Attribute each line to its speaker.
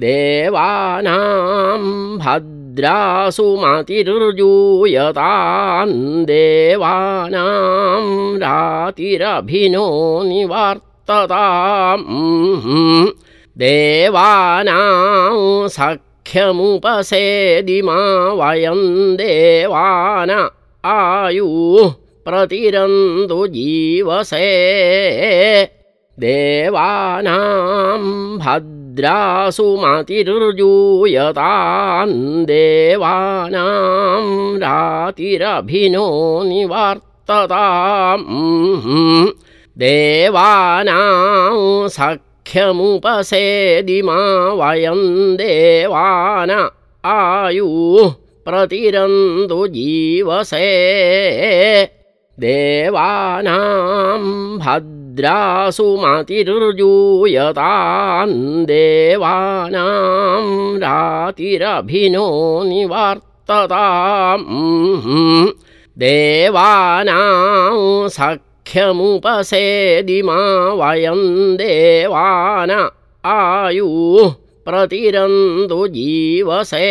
Speaker 1: देवानां भद्रासुमतिर्जूयतान् देवानां रातिरभिनो निवर्तताम् देवानां सख्यमुपसेदिमा वयं देवान आयुः प्रतिरन्तु जीवसे। देवानां भद्रासुमतिर्जूयतान् देवानां रातिरभिनो निवर्तताम् देवानां सख्यमुपसेदिमा वयं देवान आयुः प्रतिरन्तु जीवसे। देवानां भद्रासुमतिर्जूयतान् देवानां रातिरभिनो निवर्तताम् देवानां सख्यमुपसेदिमा वयं देवान आयुः प्रतिरन्तु जीवसे